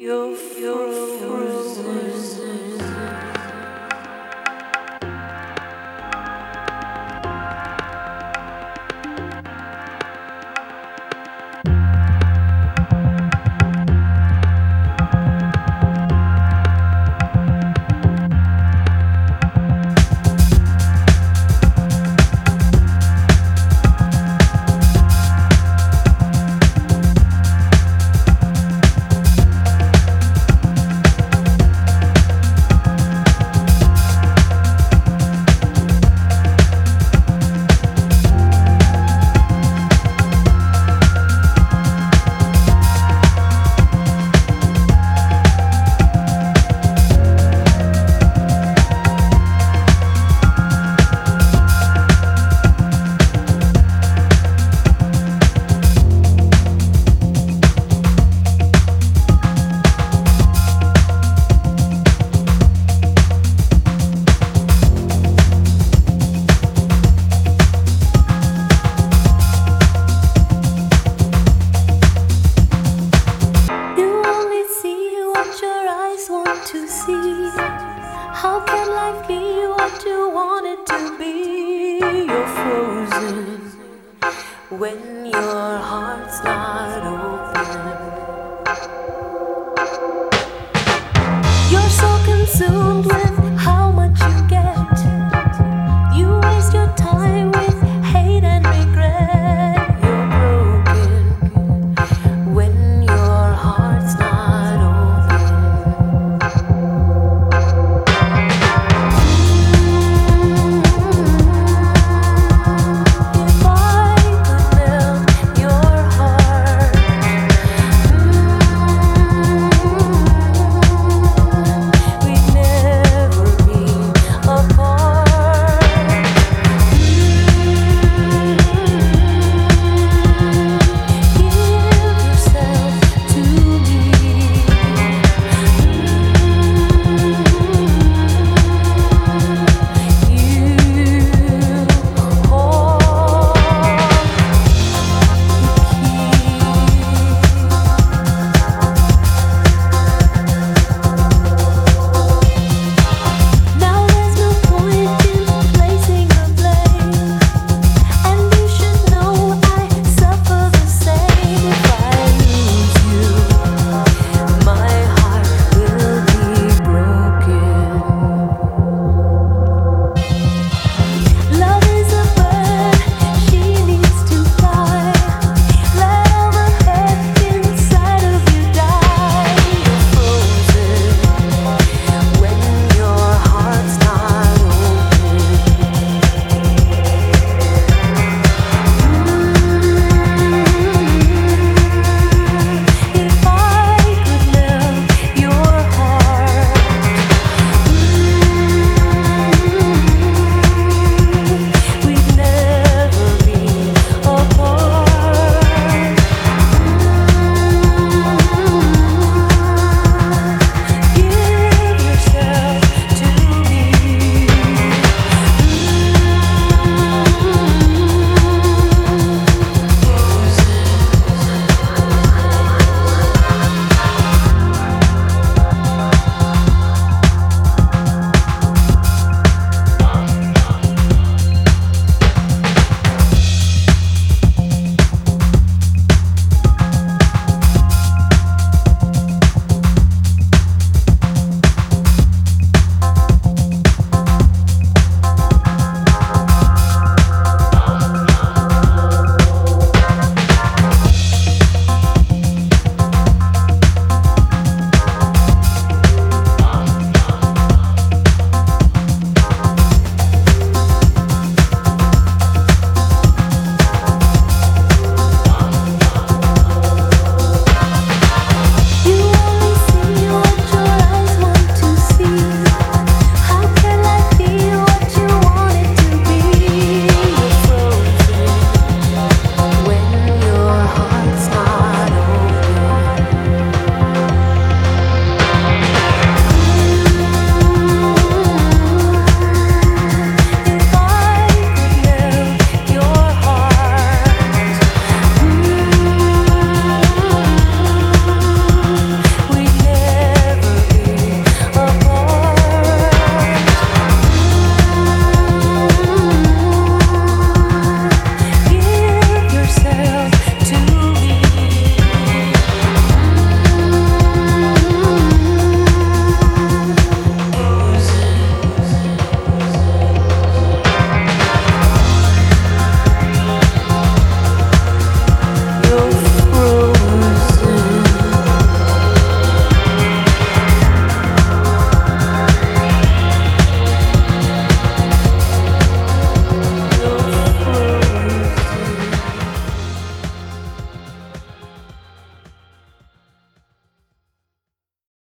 You're frozen. To see. How can life be what you want it to be? You're frozen when your heart's not open. You're so consumed